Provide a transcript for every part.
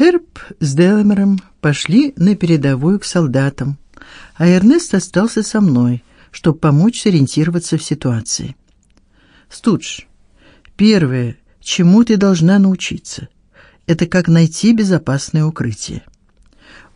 Херб с Делмером пошли на передовую к солдатам, а Эрнест остался со мной, чтобы помочь сориентироваться в ситуации. Студж, первое, чему ты должна научиться, это как найти безопасное укрытие.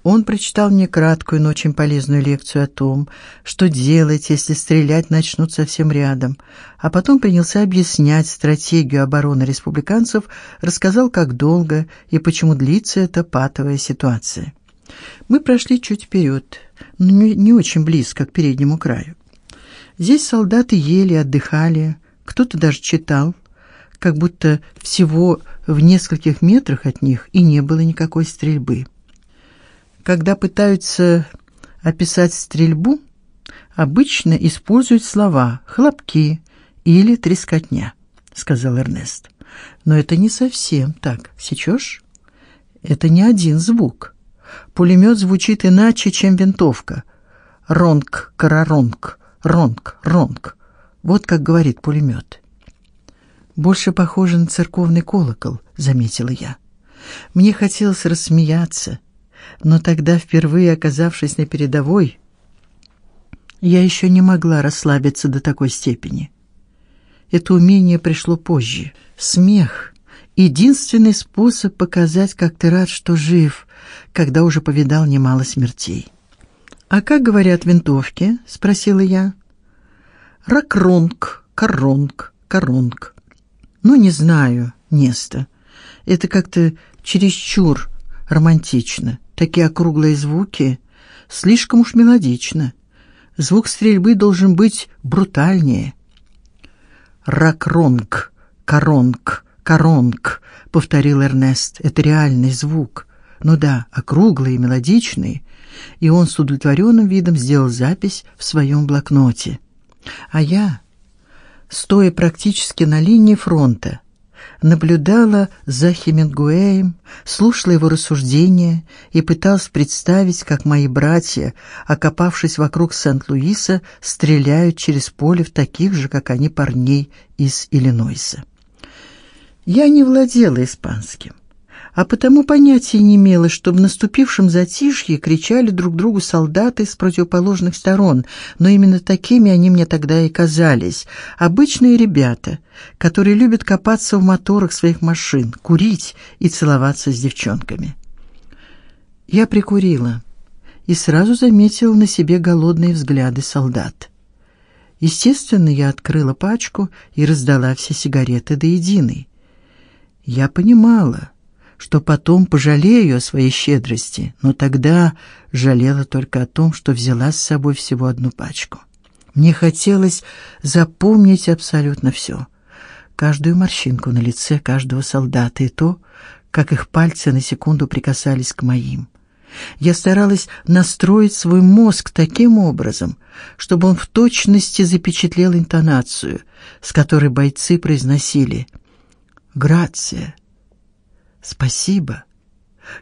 Он прочитал мне краткую, но очень полезную лекцию о том, что делать, если стрелять начнут совсем рядом, а потом принялся объяснять стратегию обороны республиканцев, рассказал, как долго и почему длится эта патовая ситуация. Мы прошли чуть вперед, но не, очень близко к переднему краю. Здесь солдаты ели, отдыхали, кто-то даже читал, как будто всего в нескольких метрах от них и не было никакой стрельбы. Когда пытаются описать стрельбу, обычно используют слова хлопки или трескотня, сказал Эрнест. Но это не совсем так. Сечешь? Это не один звук. Пулемет звучит иначе, чем винтовка. Ронг, караронг, ронг, ронг. Вот как говорит пулемет. Больше похоже на церковный колокол, заметила я. Мне хотелось рассмеяться, но тогда, впервые оказавшись на передовой, я еще не могла расслабиться до такой степени. Это умение пришло позже. Смех единственный способ показать, как ты рад, что жив, когда уже повидал немало смертей. А как говорят винтовки? спросила я. Ракронг, коронг, коронг. Ну не знаю, Неста. Это как-то чересчур романтично такие округлые звуки, слишком уж мелодично. Звук стрельбы должен быть брутальнее. Ракронг, коронг, коронг, повторил Эрнест. Это реальный звук. Ну да, округлый и мелодичный. И он с удовлетворенным видом сделал запись в своем блокноте. А я, стоя практически на линии фронта, наблюдала за Хемингуэем, слушала его рассуждения и пыталась представить, как мои братья, окопавшись вокруг Сент-Луиса, стреляют через поле в таких же, как они, парней из Иллинойса. Я не владела испанским а потому понятия не имела, что в наступившем затишье кричали друг другу солдаты с противоположных сторон, но именно такими они мне тогда и казались. Обычные ребята, которые любят копаться в моторах своих машин, курить и целоваться с девчонками. Я прикурила и сразу заметила на себе голодные взгляды солдат. Естественно, я открыла пачку и раздала все сигареты до единой. Я понимала, что потом пожалею о своей щедрости, но тогда жалела только о том, что взяла с собой всего одну пачку. Мне хотелось запомнить абсолютно все. Каждую морщинку на лице каждого солдата и то, как их пальцы на секунду прикасались к моим. Я старалась настроить свой мозг таким образом, чтобы он в точности запечатлел интонацию, с которой бойцы произносили «Грация», Спасибо.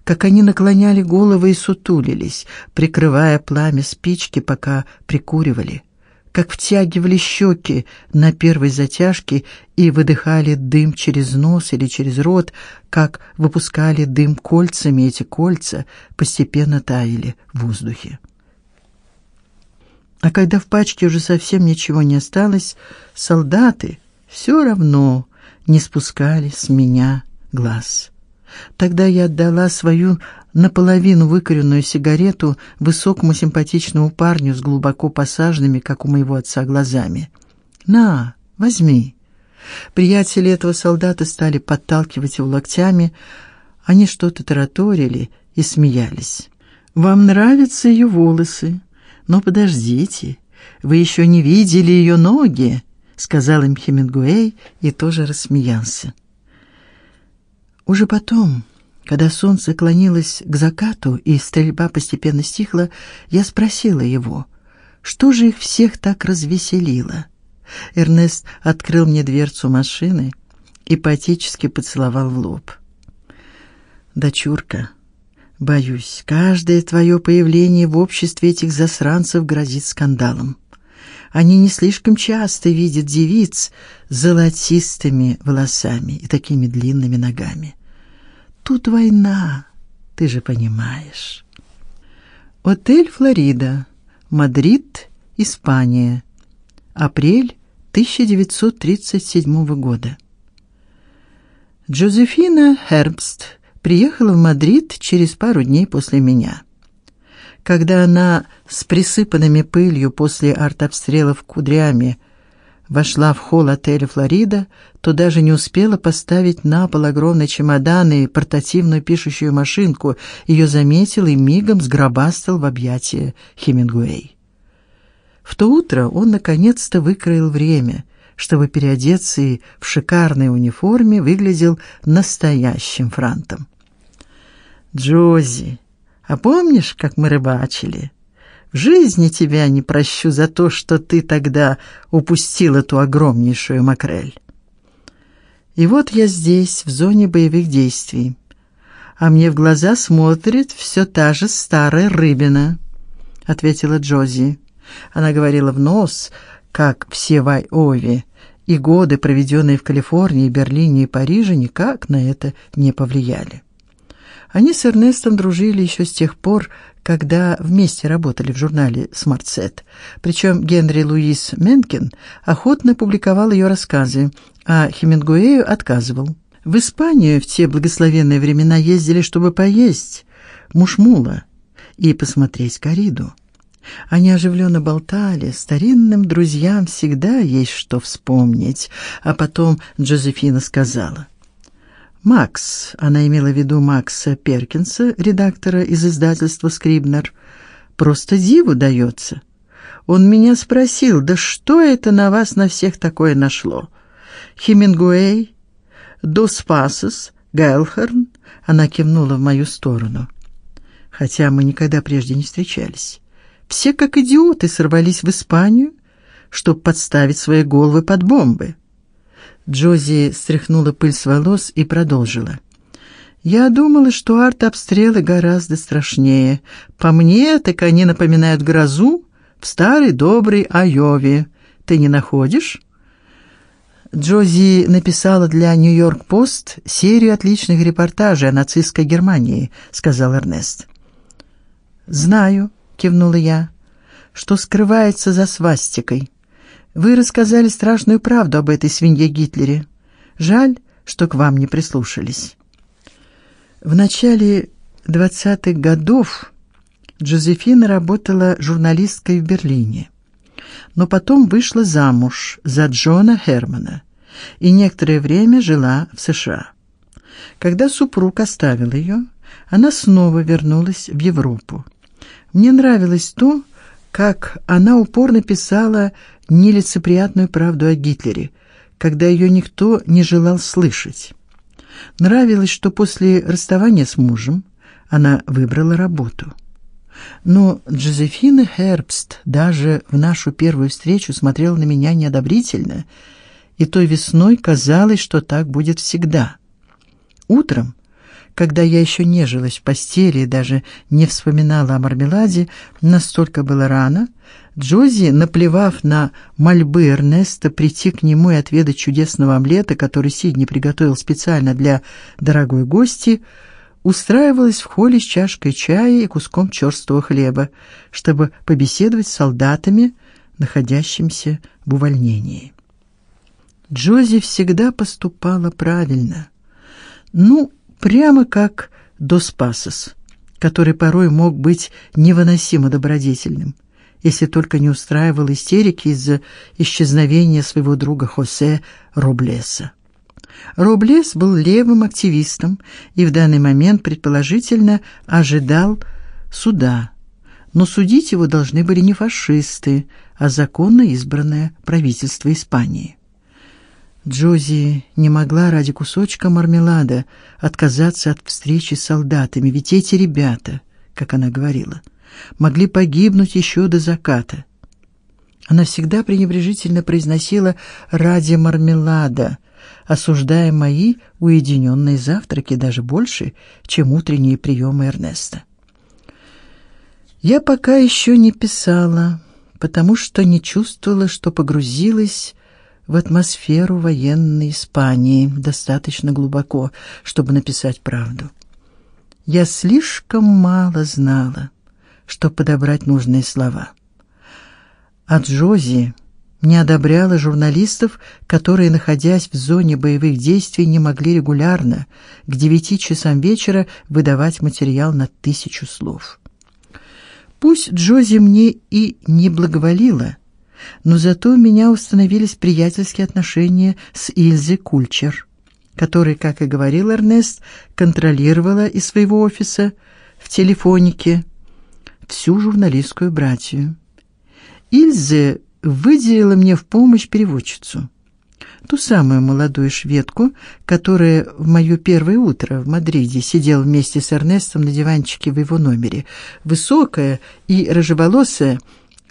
Как они наклоняли головы и сутулились, прикрывая пламя спички, пока прикуривали. Как втягивали щеки на первой затяжке и выдыхали дым через нос или через рот, как выпускали дым кольцами, эти кольца постепенно таяли в воздухе. А когда в пачке уже совсем ничего не осталось, солдаты все равно не спускали с меня глаз. Тогда я отдала свою наполовину выкуренную сигарету высокому симпатичному парню с глубоко посаженными, как у моего отца, глазами. На, возьми. Приятели этого солдата стали подталкивать его локтями, они что-то тараторили и смеялись. Вам нравятся ее волосы? Но подождите, вы еще не видели ее ноги, сказал им Хемингуэй и тоже рассмеялся. Уже потом, когда солнце клонилось к закату и стрельба постепенно стихла, я спросила его, что же их всех так развеселило. Эрнест открыл мне дверцу машины и поотечески поцеловал в лоб. Дочурка, боюсь, каждое твое появление в обществе этих засранцев грозит скандалом. Они не слишком часто видят девиц с золотистыми волосами и такими длинными ногами. Тут война, Ты же понимаешь. Отель Флорида, Мадрид, Испания. Апрель 1937 года. Джозефина Хербст приехала в Мадрид через пару дней после меня. Когда она с присыпанными пылью после артобстрелов кудрями вошла в холл отеля Флорида, то даже не успела поставить на пол огромный чемодан и портативную пишущую машинку. Ее заметил и мигом сгробастал в объятия Хемингуэй. В то утро он наконец-то выкроил время, чтобы переодеться и в шикарной униформе выглядел настоящим франтом. Джози, а помнишь, как мы рыбачили? В жизни тебя не прощу за то, что ты тогда упустил эту огромнейшую макрель. И вот я здесь, в зоне боевых действий. А мне в глаза смотрит все та же старая рыбина, ответила Джози. Она говорила в нос, как все в Айове, и годы, проведенные в Калифорнии, Берлине и Париже, никак на это не повлияли. Они с Эрнестом дружили еще с тех пор, когда вместе работали в журнале Смартсет. Причем Генри Луис Менкин охотно публиковал ее рассказы, а Хемингуэю отказывал. В Испанию в те благословенные времена ездили, чтобы поесть мушмула и посмотреть кориду. Они оживленно болтали, старинным друзьям всегда есть что вспомнить. А потом Джозефина сказала: Макс, она имела в виду Макса Перкинса, редактора из издательства Скрибнер, просто диву дается. Он меня спросил: "Да что это на вас на всех такое нашло?" Хемингуэй, Дос Пасос, Гайлхерн, она кивнула в мою сторону. Хотя мы никогда прежде не встречались. Все как идиоты сорвались в Испанию, чтобы подставить свои головы под бомбы. Джози стряхнула пыль с волос и продолжила. Я думала, что артобстрелы гораздо страшнее. По мне, так они напоминают грозу в старой доброй Айове. Ты не находишь? Джози написала для Нью-Йорк Пост серию отличных репортажей о нацистской Германии, сказал Эрнест. Знаю, кивнула я. Что скрывается за свастикой? Вы рассказали страшную правду об этой свинье Гитлере. Жаль, что к вам не прислушались. В начале двадцатых годов Джозефина работала журналисткой в Берлине, но потом вышла замуж за Джона Хермана и некоторое время жила в США. Когда супруг оставил ее, она снова вернулась в Европу. Мне нравилось то, как она упорно писала нелицеприятную правду о Гитлере, когда ее никто не желал слышать. Нравилось, что после расставания с мужем она выбрала работу. Но Джозефина Хербст даже в нашу первую встречу смотрела на меня неодобрительно, и той весной казалось, что так будет всегда. Утром когда я еще нежилась в постели и даже не вспоминала о мармеладе, настолько было рано, Джози, наплевав на мольбы Эрнеста прийти к нему и отведать чудесного омлета, который Сидни приготовил специально для дорогой гости, устраивалась в холле с чашкой чая и куском черствого хлеба, чтобы побеседовать с солдатами, находящимися в увольнении. Джози всегда поступала правильно. Ну, прямо как Дос Пасос, который порой мог быть невыносимо добродетельным, если только не устраивал истерики из-за исчезновения своего друга Хосе Роблеса. Роблес был левым активистом и в данный момент предположительно ожидал суда. Но судить его должны были не фашисты, а законно избранное правительство Испании. Джози не могла ради кусочка мармелада отказаться от встречи с солдатами, ведь эти ребята, как она говорила, могли погибнуть еще до заката. Она всегда пренебрежительно произносила ради мармелада, осуждая мои уединенные завтраки даже больше, чем утренние приемы Эрнеста. Я пока еще не писала, потому что не чувствовала, что погрузилась в атмосферу военной Испании достаточно глубоко, чтобы написать правду. Я слишком мало знала, чтобы подобрать нужные слова. А Джози не одобряла журналистов, которые, находясь в зоне боевых действий, не могли регулярно к девяти часам вечера выдавать материал на тысячу слов. Пусть Джози мне и не благоволила, но зато у меня установились приятельские отношения с Ильзой Кульчер, которая, как и говорил Эрнест, контролировала из своего офиса в телефонике всю журналистскую братью. Ильзе выделила мне в помощь переводчицу. Ту самую молодую шведку, которая в моё первое утро в Мадриде сидела вместе с Эрнестом на диванчике в его номере. Высокая и рыжеволосая,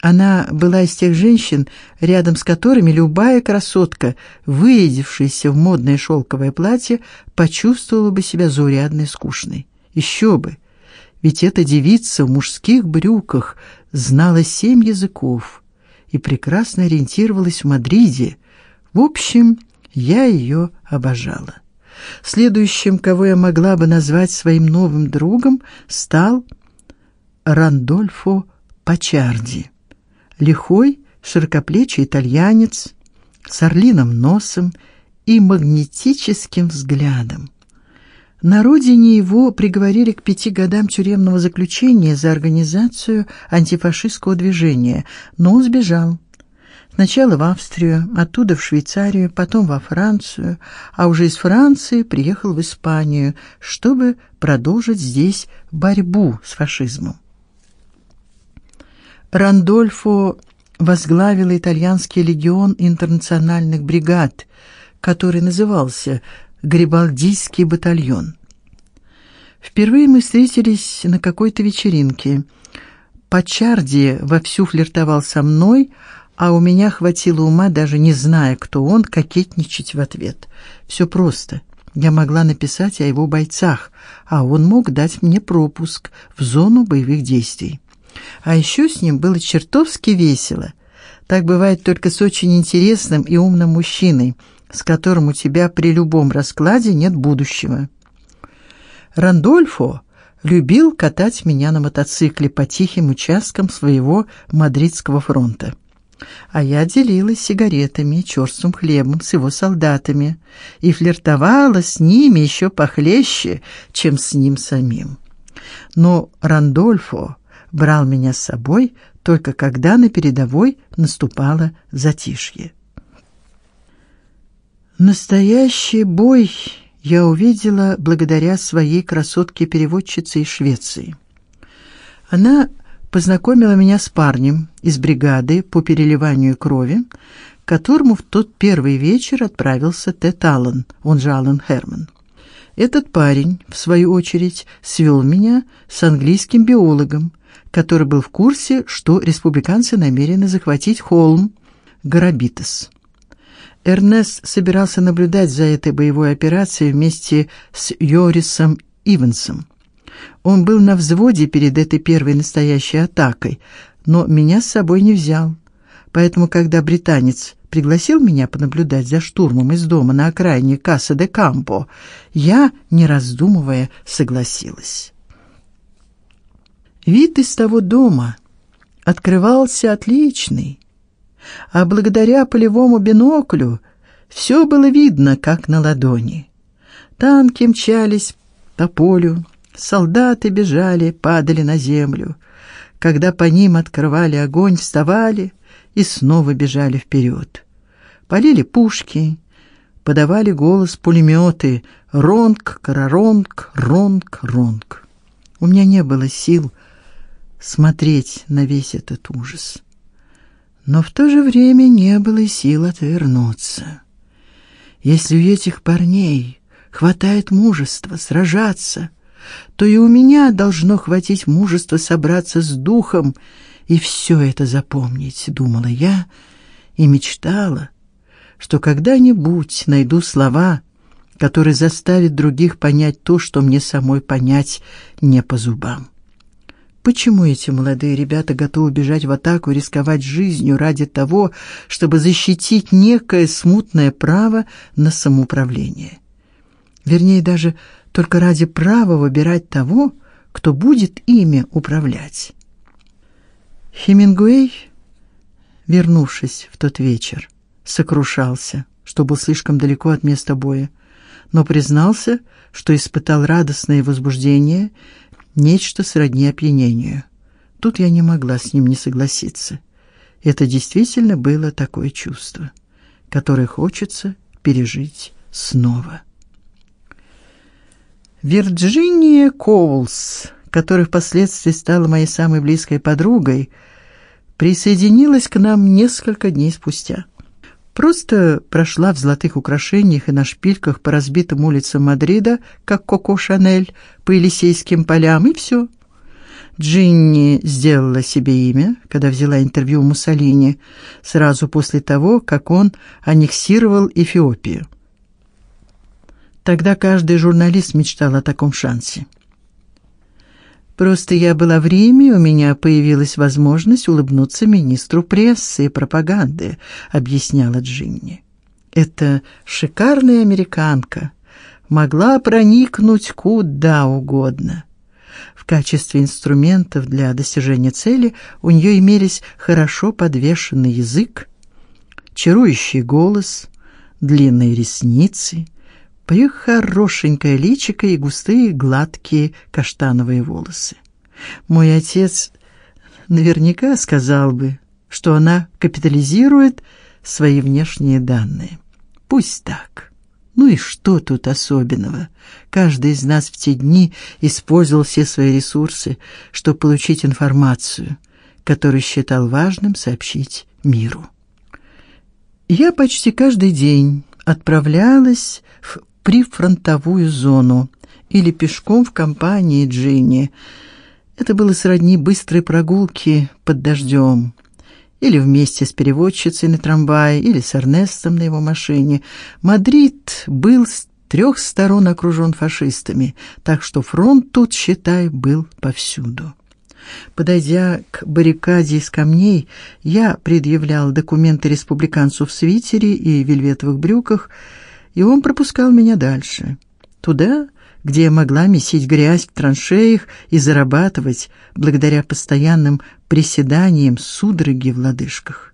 она была из тех женщин, рядом с которыми любая красотка, вырядившаяся в модное шелковое платье, почувствовала бы себя заурядной скучной. Еще бы. Ведь эта девица в мужских брюках знала семь языков и прекрасно ориентировалась в Мадриде. В общем, я ее обожала. Следующим, кого я могла бы назвать своим новым другом, стал Рандольфо Пачарди. Лихой, широкоплечий итальянец с орлиным носом и магнетическим взглядом. На родине его приговорили к пяти годам тюремного заключения за организацию антифашистского движения, но он сбежал. Сначала в Австрию, оттуда в Швейцарию, потом во Францию, а уже из Франции приехал в Испанию, чтобы продолжить здесь борьбу с фашизмом. Рандольфо возглавил итальянский легион интернациональных бригад, который назывался Грибальдийский батальон. Впервые мы встретились на какой-то вечеринке. Пачарди вовсю флиртовал со мной, а у меня хватило ума, даже не зная, кто он, кокетничать в ответ. Все просто. Я могла написать о его бойцах, а он мог дать мне пропуск в зону боевых действий. А еще с ним было чертовски весело. Так бывает только с очень интересным и умным мужчиной, с которым у тебя при любом раскладе нет будущего. Рандольфо любил катать меня на мотоцикле по тихим участкам своего мадридского фронта. А я делилась сигаретами и черствым хлебом с его солдатами и флиртовала с ними еще похлеще, чем с ним самим. Но Рандольфо брал меня с собой только когда на передовой наступало затишье. Настоящий бой я увидела благодаря своей красотке-переводчице из Швеции. Она познакомила меня с парнем из бригады по переливанию крови, к которому в тот первый вечер отправился Тед Аллен, он же Аллен Херман. Этот парень, в свою очередь, свел меня с английским биологом, который был в курсе, что республиканцы намерены захватить холм Гарабитес. Эрнест собирался наблюдать за этой боевой операцией вместе с Йорисом Ивансом. Он был на взводе перед этой первой настоящей атакой, но меня с собой не взял. Поэтому, когда британец пригласил меня понаблюдать за штурмом из дома на окраине Касса де Кампо, я, не раздумывая, согласилась. Вид из того дома открывался отличный а благодаря полевому биноклю все было видно, как на ладони. Танки мчались по полю, солдаты бежали, падали на землю. Когда по ним открывали огонь, вставали и снова бежали вперед. Полили пушки, подавали голос пулеметы «Ронг, караронг, ронг, ронг». У меня не было сил смотреть на весь этот ужас но в то же время не было сил отвернуться. Если у этих парней хватает мужества сражаться, то и у меня должно хватить мужества собраться с духом и все это запомнить, думала я и мечтала, что когда-нибудь найду слова, которые заставят других понять то, что мне самой понять не по зубам. Почему эти молодые ребята готовы бежать в атаку рисковать жизнью ради того, чтобы защитить некое смутное право на самоуправление? Вернее, даже только ради права выбирать того, кто будет ими управлять. Хемингуэй, вернувшись в тот вечер, сокрушался, что был слишком далеко от места боя, но признался, что испытал радостное возбуждение, нечто сродни опьянению. Тут я не могла с ним не согласиться. Это действительно было такое чувство, которое хочется пережить снова. Вирджиния Коулс, которая впоследствии стала моей самой близкой подругой, присоединилась к нам несколько дней спустя. Просто прошла в золотых украшениях и на шпильках по разбитым улицам Мадрида, как Коко Шанель, по Елисейским полям и все. Джинни сделала себе имя, когда взяла интервью у Муссолини, сразу после того, как он аннексировал Эфиопию. Тогда каждый журналист мечтал о таком шансе. Просто я была в Риме, у меня появилась возможность улыбнуться министру прессы и пропаганды, объясняла Джинни. Эта шикарная американка могла проникнуть куда угодно. В качестве инструментов для достижения цели у нее имелись хорошо подвешенный язык, чарующий голос, длинные ресницы, прихорошенькое личико и густые гладкие каштановые волосы. Мой отец наверняка сказал бы, что она капитализирует свои внешние данные. Пусть так. Ну и что тут особенного? Каждый из нас в те дни использовал все свои ресурсы, чтобы получить информацию, которую считал важным сообщить миру. Я почти каждый день отправлялась в прифронтовую зону или пешком в компании Джинни. Это было сродни быстрой прогулки под дождем, или вместе с переводчицей на трамвае, или с Эрнестом на его машине. Мадрид был с трех сторон окружен фашистами, так что фронт тут, считай, был повсюду. Подойдя к баррикаде из камней, я предъявлял документы республиканцу в свитере и вельветовых брюках и он пропускал меня дальше, туда, где я могла месить грязь в траншеях и зарабатывать благодаря постоянным приседаниям судороги в лодыжках.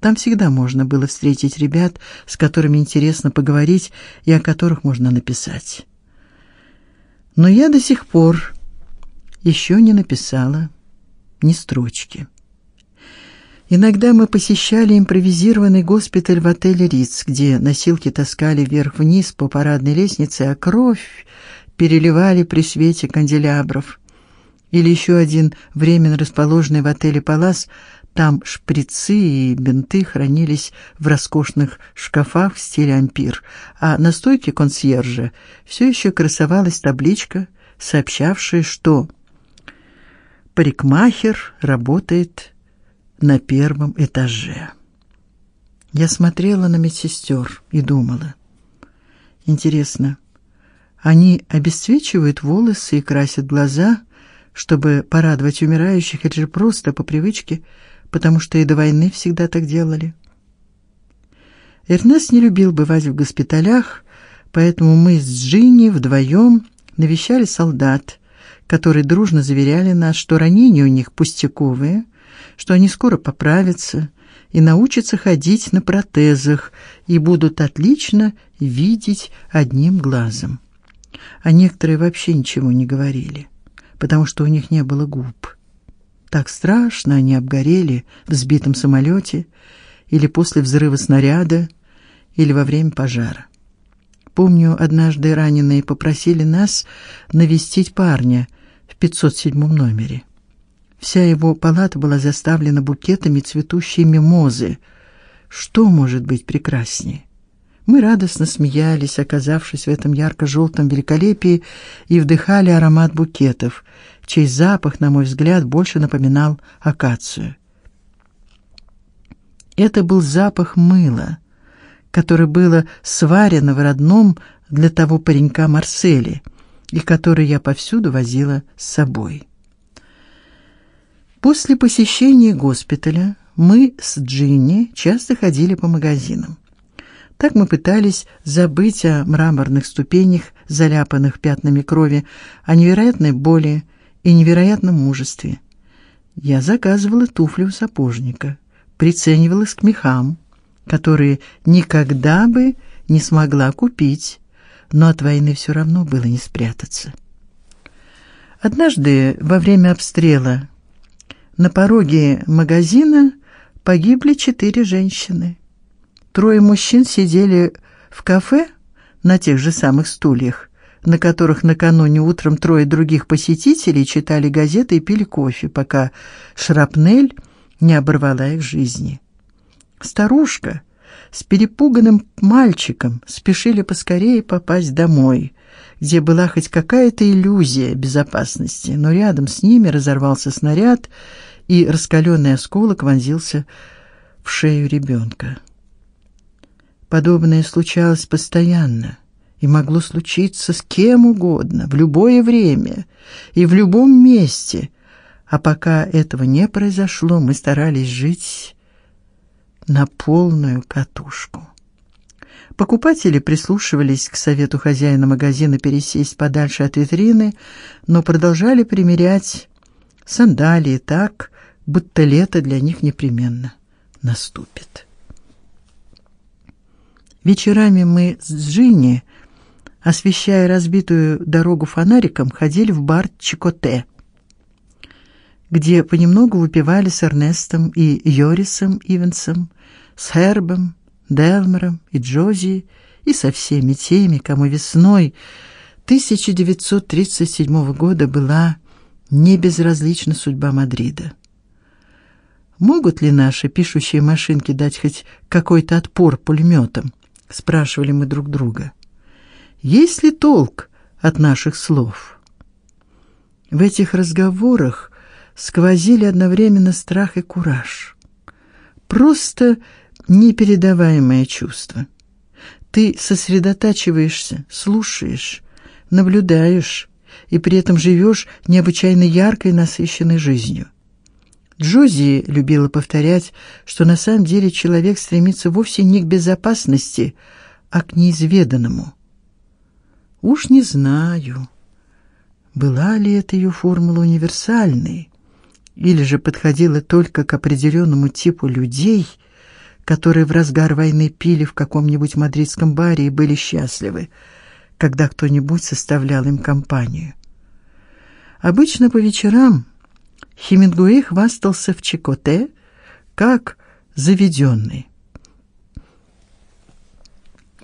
Там всегда можно было встретить ребят, с которыми интересно поговорить и о которых можно написать. Но я до сих пор еще не написала ни строчки. Иногда мы посещали импровизированный госпиталь в отеле Риц, где носилки таскали вверх-вниз по парадной лестнице, а кровь переливали при свете канделябров. Или еще один временно расположенный в отеле Палас, там шприцы и бинты хранились в роскошных шкафах в стиле ампир, а на стойке консьержа все еще красовалась табличка, сообщавшая, что парикмахер работает на первом этаже. Я смотрела на медсестер и думала: интересно, они обесцвечивают волосы и красят глаза, чтобы порадовать умирающих, или же просто по привычке, потому что и до войны всегда так делали. Эрнест не любил бывать в госпиталях, поэтому мы с Джинни вдвоем навещали солдат, которые дружно заверяли нас, что ранения у них пустяковые, что они скоро поправятся и научатся ходить на протезах и будут отлично видеть одним глазом. А некоторые вообще ничего не говорили, потому что у них не было губ. Так страшно они обгорели в сбитом самолете или после взрыва снаряда, или во время пожара. Помню, однажды раненые попросили нас навестить парня в 507 номере. Вся его палата была заставлена букетами цветущей мимозы. Что может быть прекраснее? Мы радостно смеялись, оказавшись в этом ярко желтом великолепии, и вдыхали аромат букетов, чей запах, на мой взгляд, больше напоминал акацию. Это был запах мыла, которое было сварено в родном для того паренька Марселе, и который я повсюду возила с собой. После посещения госпиталя мы с Джинни часто ходили по магазинам. Так мы пытались забыть о мраморных ступенях, заляпанных пятнами крови, о невероятной боли и невероятном мужестве. Я заказывала туфли у сапожника, приценивалась к мехам, которые никогда бы не смогла купить, но от войны все равно было не спрятаться. Однажды во время обстрела на пороге магазина погибли четыре женщины. Трое мужчин сидели в кафе на тех же самых стульях, на которых накануне утром трое других посетителей читали газеты и пили кофе, пока шрапнель не оборвала их жизни. Старушка с перепуганным мальчиком спешили поскорее попасть домой, где была хоть какая-то иллюзия безопасности, но рядом с ними разорвался снаряд, и раскаленный осколок вонзился в шею ребенка. Подобное случалось постоянно и могло случиться с кем угодно в любое время и в любом месте. А пока этого не произошло, мы старались жить на полную катушку. Покупатели прислушивались к совету хозяина магазина пересесть подальше от витрины, но продолжали примерять сандалии так, будто лето для них непременно наступит. Вечерами мы с Джинни, освещая разбитую дорогу фонариком, ходили в бар Чикоте, где понемногу выпивали с Эрнестом и Йорисом Ивенсом, с Хербом, Делмером и Джози и со всеми теми, кому весной 1937 года была не безразлична судьба Мадрида. Могут ли наши пишущие машинки дать хоть какой-то отпор пулеметам? спрашивали мы друг друга. Есть ли толк от наших слов? В этих разговорах сквозили одновременно страх и кураж. Просто непередаваемое чувство. Ты сосредотачиваешься, слушаешь, наблюдаешь и при этом живешь необычайно яркой, насыщенной жизнью. Джози любила повторять, что на самом деле человек стремится вовсе не к безопасности, а к неизведанному. Уж не знаю, была ли эта ее формула универсальной, или же подходила только к определенному типу людей, которые в разгар войны пили в каком-нибудь мадридском баре и были счастливы, когда кто-нибудь составлял им компанию. Обычно по вечерам Хемингуэй хвастался в Чикоте как заведенный.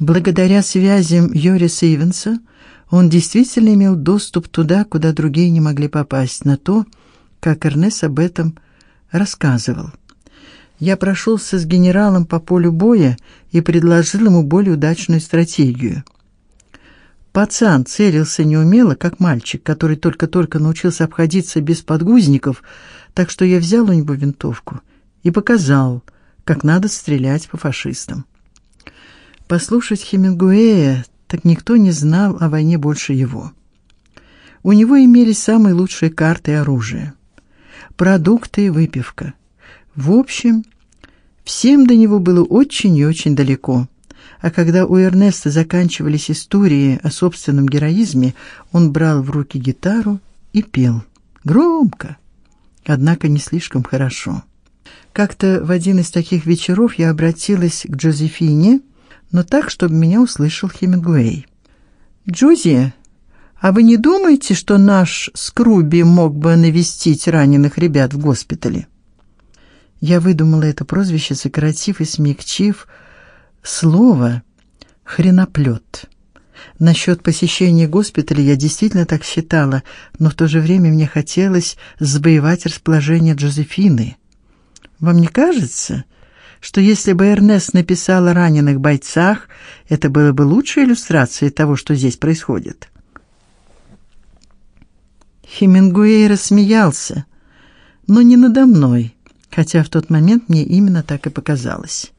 Благодаря связям Йориса Ивенса он действительно имел доступ туда, куда другие не могли попасть, на то, как Эрнес об этом рассказывал. Я прошелся с генералом по полю боя и предложил ему более удачную стратегию. Пацан целился неумело, как мальчик, который только-только научился обходиться без подгузников, так что я взял у него винтовку и показал, как надо стрелять по фашистам. Послушать Хемингуэя, так никто не знал о войне больше его. У него имелись самые лучшие карты и оружие, продукты и выпивка. В общем, всем до него было очень и очень далеко. А когда у Эрнеста заканчивались истории о собственном героизме, он брал в руки гитару и пел громко, однако не слишком хорошо. Как-то в один из таких вечеров я обратилась к Джозефине, но так, чтобы меня услышал Хемингуэй. Джози, а вы не думаете, что наш Скруби мог бы навестить раненых ребят в госпитале? Я выдумала это прозвище, сократив и смягчив слово хреноплет. Насчет посещения госпиталя я действительно так считала, но в то же время мне хотелось завоевать расположение Джозефины. Вам не кажется, что если бы Эрнест написал о раненых бойцах, это было бы лучшей иллюстрацией того, что здесь происходит? Хемингуэй рассмеялся, но не надо мной, хотя в тот момент мне именно так и показалось.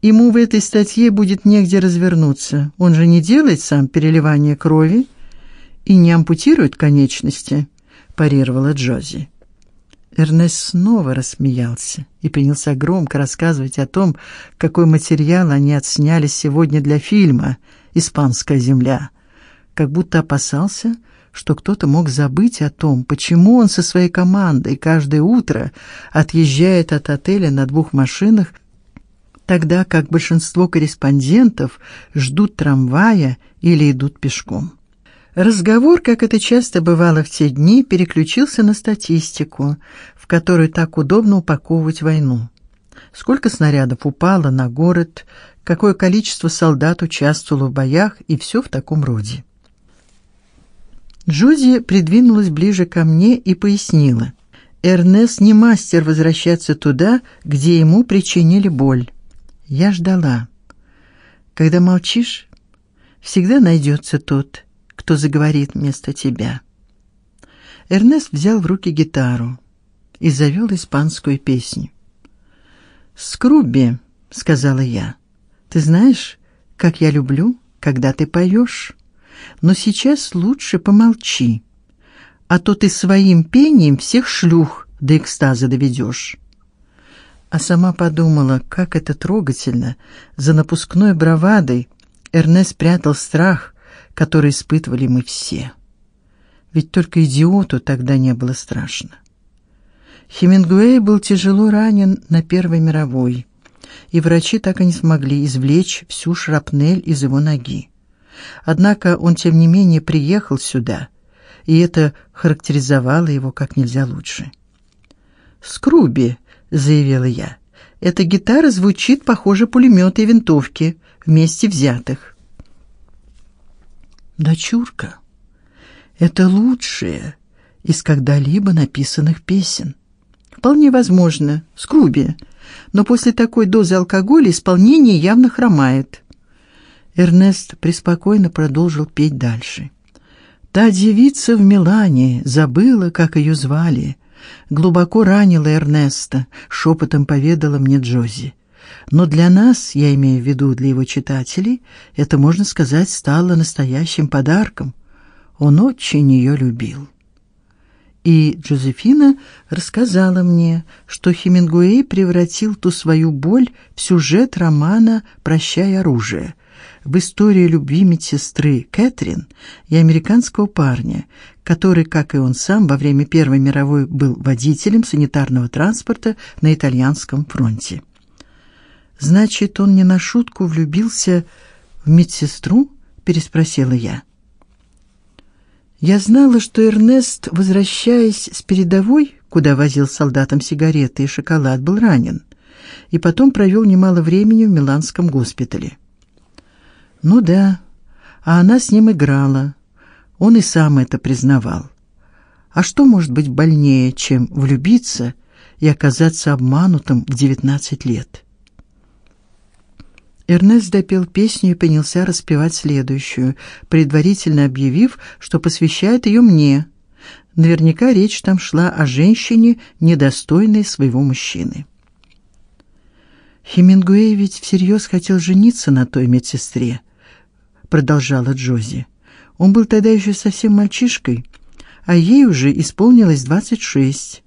Ему в этой статье будет негде развернуться. Он же не делает сам переливание крови и не ампутирует конечности, парировала Джози. Эрнест снова рассмеялся и принялся громко рассказывать о том, какой материал они отсняли сегодня для фильма Испанская земля, как будто опасался, что кто-то мог забыть о том, почему он со своей командой каждое утро отъезжает от отеля на двух машинах, тогда как большинство корреспондентов ждут трамвая или идут пешком. Разговор, как это часто бывало в те дни, переключился на статистику, в которую так удобно упаковывать войну. Сколько снарядов упало на город, какое количество солдат участвовало в боях и все в таком роде. Джуди придвинулась ближе ко мне и пояснила: Эрнест не мастер возвращаться туда, где ему причинили боль. Я ждала. Когда молчишь, всегда найдется тот, кто заговорит вместо тебя. Эрнест взял в руки гитару и завел испанскую песню. "Скруби", сказала я. "Ты знаешь, как я люблю, когда ты поешь. Но сейчас лучше помолчи, а то ты своим пением всех шлюх до экстаза доведешь. А сама подумала, как это трогательно, за напускной бравадой Эрнест прятал страх, который испытывали мы все. Ведь только идиоту тогда не было страшно. Хемингуэй был тяжело ранен на Первой мировой, и врачи так и не смогли извлечь всю шрапнель из его ноги. Однако он тем не менее приехал сюда, и это характеризовало его как нельзя лучше. "Скруби", заявила я. "Эта гитара звучит похоже пулеметы и винтовки вместе взятых". Дочурка, это лучшее из когда-либо написанных песен. Вполне возможно, Скруби, но после такой дозы алкоголя исполнение явно хромает. Эрнест преспокойно продолжил петь дальше. Та девица в Милане забыла, как ее звали. Глубоко ранила Эрнеста, шепотом поведала мне Джози. Но для нас, я имею в виду для его читателей, это, можно сказать, стало настоящим подарком. Он очень ее любил. И Джозефина рассказала мне, что Хемингуэй превратил ту свою боль в сюжет романа Прощай оружие, в историю любви медсестры Кэтрин и американского парня, который, как и он сам, во время Первой мировой был водителем санитарного транспорта на итальянском фронте. Значит, он не на шутку влюбился в медсестру, переспросила я. Я знала, что Эрнест, возвращаясь с передовой, куда возил солдатам сигареты и шоколад, был ранен, и потом провел немало времени в Миланском госпитале. Ну да, а она с ним играла. Он и сам это признавал. А что может быть больнее, чем влюбиться и оказаться обманутым в девятнадцать лет? Эрнест допел песню и принялся распевать следующую, предварительно объявив, что посвящает ее мне. Наверняка речь там шла о женщине, недостойной своего мужчины. Хемингуэй ведь всерьез хотел жениться на той медсестре, продолжала Джози. Он был тогда еще совсем мальчишкой, а ей уже исполнилось двадцать шесть.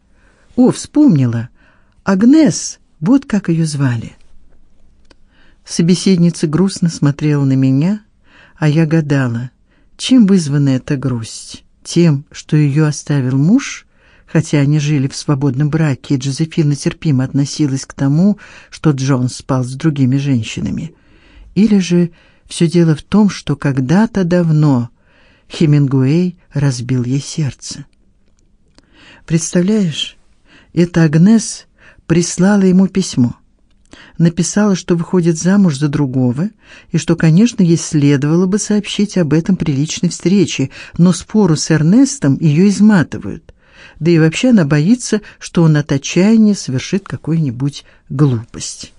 О, вспомнила. Агнес, вот как ее звали. Собеседница грустно смотрела на меня, а я гадала, чем вызвана эта грусть? Тем, что ее оставил муж, хотя они жили в свободном браке, и Джозефина терпимо относилась к тому, что Джон спал с другими женщинами, или же все дело в том, что когда-то давно Хемингуэй разбил ей сердце. Представляешь, эта Агнес прислала ему письмо написала, что выходит замуж за другого, и что, конечно, ей следовало бы сообщить об этом при личной встрече, но спору с Эрнестом ее изматывают. Да и вообще она боится, что он от отчаяния совершит какую-нибудь глупость.